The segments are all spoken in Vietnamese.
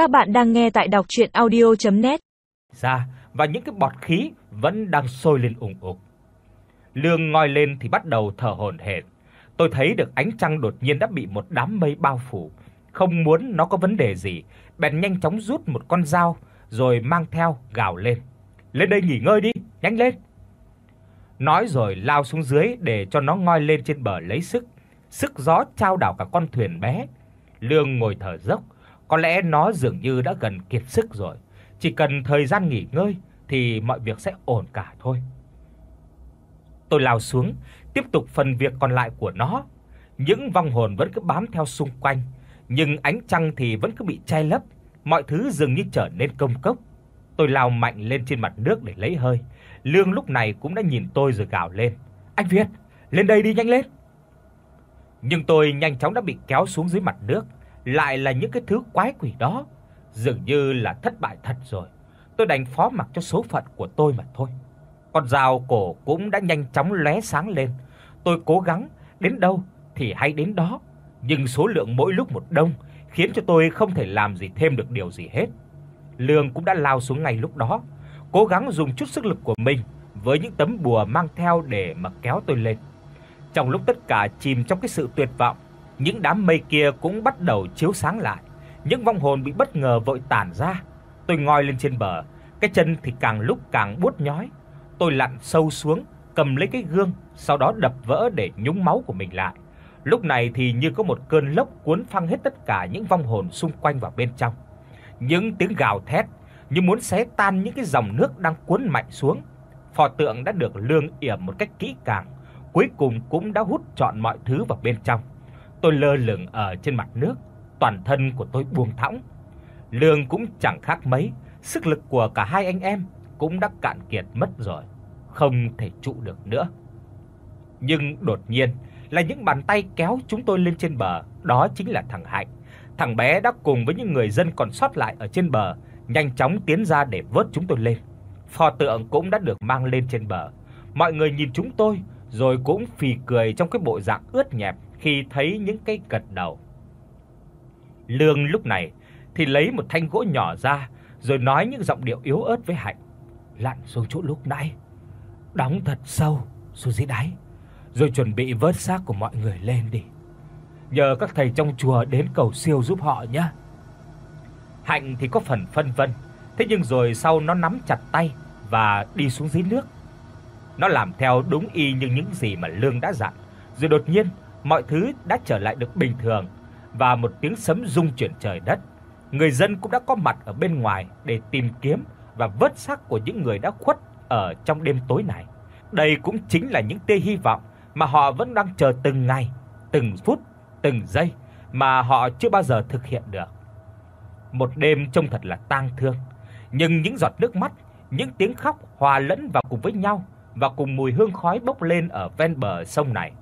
Các bạn đang nghe tại đọc audio net Ra và những cái bọt khí vẫn đang sôi lên ùng ục. Lương ngoi lên thì bắt đầu thở hổn hển. Tôi thấy được ánh trăng đột nhiên đã bị một đám mây bao phủ, không muốn nó có vấn đề gì, bèn nhanh chóng rút một con dao rồi mang theo gào lên. "Lên đây nghỉ ngơi đi, nhanh lên." Nói rồi lao xuống dưới để cho nó ngoi lên trên bờ lấy sức. Sức gió trao đảo cả con thuyền bé. Lương ngồi thở dốc, có lẽ nó dường như đã gần kiệt sức rồi, chỉ cần thời gian nghỉ ngơi thì mọi việc sẽ ổn cả thôi. Tôi lao xuống, tiếp tục phần việc còn lại của nó. Những vong hồn vẫn cứ bám theo xung quanh, nhưng ánh trăng thì vẫn cứ bị che lấp, mọi thứ dường như trở nên công cốc. Tôi lao mạnh lên trên mặt nước để lấy hơi. Lương lúc này cũng đã nhìn tôi rồi gào lên: "Anh Việt, lên đây đi nhanh lên." Nhưng tôi nhanh chóng đã bị kéo xuống dưới mặt nước, lại là những cái thứ quái quỷ đó, dường như là thất bại thật rồi. Tôi đành phó mặc cho số phận của tôi mà thôi. Con dao cổ cũng đã nhanh chóng lóe sáng lên. Tôi cố gắng đến đâu thì hay đến đó, nhưng số lượng mỗi lúc một đông khiến cho tôi không thể làm gì thêm được điều gì hết. Lương cũng đã lao xuống ngay lúc đó, cố gắng dùng chút sức lực của mình với những tấm bùa mang theo để mà kéo tôi lên. Trong lúc tất cả chìm trong cái sự tuyệt vọng, những đám mây kia cũng bắt đầu chiếu sáng lại. Những vong hồn bị bất ngờ vội tản ra. Tôi ngoi lên trên bờ, cái chân thì càng lúc càng buốt nhói. Tôi lặn sâu xuống, cầm lấy cái gương, sau đó đập vỡ để nhúng máu của mình lại. Lúc này thì như có một cơn lốc cuốn phăng hết tất cả những vong hồn xung quanh vào bên trong. Những tiếng gào thét như muốn xé tan những cái dòng nước đang cuốn mạnh xuống. Pho tượng đã được lương yểm một cách kỹ càng, cuối cùng cũng đã hút trọn mọi thứ vào bên trong. Tôi lơ lửng ở trên mặt nước, toàn thân của tôi buông thõng. Lương cũng chẳng khác mấy, sức lực của cả hai anh em cũng đã cạn kiệt mất rồi, không thể trụ được nữa. Nhưng đột nhiên là những bàn tay kéo chúng tôi lên trên bờ, đó chính là thằng Hạnh. Thằng bé đã cùng với những người dân còn sót lại ở trên bờ, nhanh chóng tiến ra để vớt chúng tôi lên. Pho tượng cũng đã được mang lên trên bờ. Mọi người nhìn chúng tôi rồi cũng phì cười trong cái bộ dạng ướt nhẹp khi thấy những cái gật đầu. Lương lúc này thì lấy một thanh gỗ nhỏ ra, rồi nói những giọng điệu yếu ớt với Hạnh, lặn xuống chỗ lúc nãy, đóng thật sâu xuống dưới đáy, rồi chuẩn bị vớt xác của mọi người lên đi. Nhờ các thầy trong chùa đến cầu siêu giúp họ nhé. Hạnh thì có phần phân vân, thế nhưng rồi sau nó nắm chặt tay và đi xuống dưới nước. Nó làm theo đúng y như những gì mà Lương đã dặn, rồi đột nhiên mọi thứ đã trở lại được bình thường và một tiếng sấm rung chuyển trời đất. Người dân cũng đã có mặt ở bên ngoài để tìm kiếm và vớt xác của những người đã khuất ở trong đêm tối này. Đây cũng chính là những tia hy vọng mà họ vẫn đang chờ từng ngày, từng phút, từng giây mà họ chưa bao giờ thực hiện được. Một đêm trông thật là tang thương, nhưng những giọt nước mắt, những tiếng khóc hòa lẫn vào cùng với nhau và cùng mùi hương khói bốc lên ở ven bờ sông này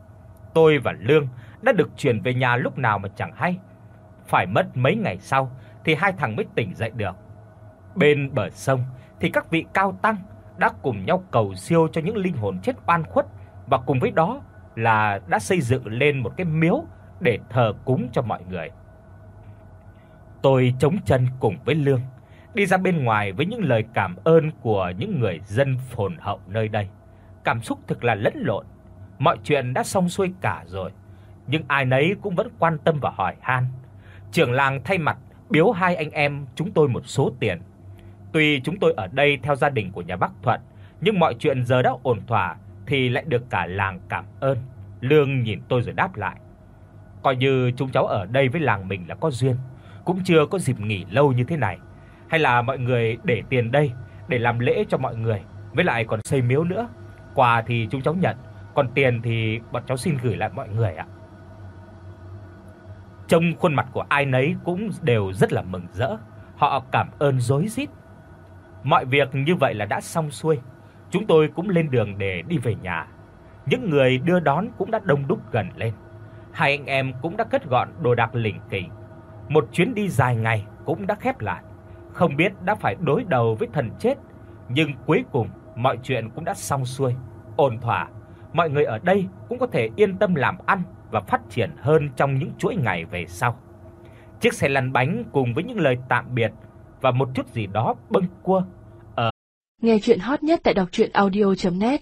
tôi và Lương đã được chuyển về nhà lúc nào mà chẳng hay. Phải mất mấy ngày sau thì hai thằng mới tỉnh dậy được. Bên bờ sông thì các vị cao tăng đã cùng nhau cầu siêu cho những linh hồn chết oan khuất và cùng với đó là đã xây dựng lên một cái miếu để thờ cúng cho mọi người. Tôi chống chân cùng với Lương đi ra bên ngoài với những lời cảm ơn của những người dân phồn hậu nơi đây. Cảm xúc thực là lẫn lộn mọi chuyện đã xong xuôi cả rồi, nhưng ai nấy cũng vẫn quan tâm và hỏi han. Trưởng làng thay mặt biếu hai anh em chúng tôi một số tiền. Tuy chúng tôi ở đây theo gia đình của nhà Bắc Thuận, nhưng mọi chuyện giờ đã ổn thỏa thì lại được cả làng cảm ơn. Lương nhìn tôi rồi đáp lại. Coi như chúng cháu ở đây với làng mình là có duyên, cũng chưa có dịp nghỉ lâu như thế này. Hay là mọi người để tiền đây để làm lễ cho mọi người, với lại còn xây miếu nữa. Quà thì chúng cháu nhận, còn tiền thì bọn cháu xin gửi lại mọi người ạ." Trong khuôn mặt của ai nấy cũng đều rất là mừng rỡ, họ cảm ơn rối rít. Mọi việc như vậy là đã xong xuôi, chúng tôi cũng lên đường để đi về nhà. Những người đưa đón cũng đã đông đúc gần lên. Hai anh em cũng đã cất gọn đồ đạc lỉnh kỉnh. Một chuyến đi dài ngày cũng đã khép lại. Không biết đã phải đối đầu với thần chết, nhưng cuối cùng mọi chuyện cũng đã xong xuôi, ổn thỏa mọi người ở đây cũng có thể yên tâm làm ăn và phát triển hơn trong những chuỗi ngày về sau. Chiếc xe lăn bánh cùng với những lời tạm biệt và một chút gì đó bâng quơ. Nghe truyện hot nhất tại doctruyenaudio.net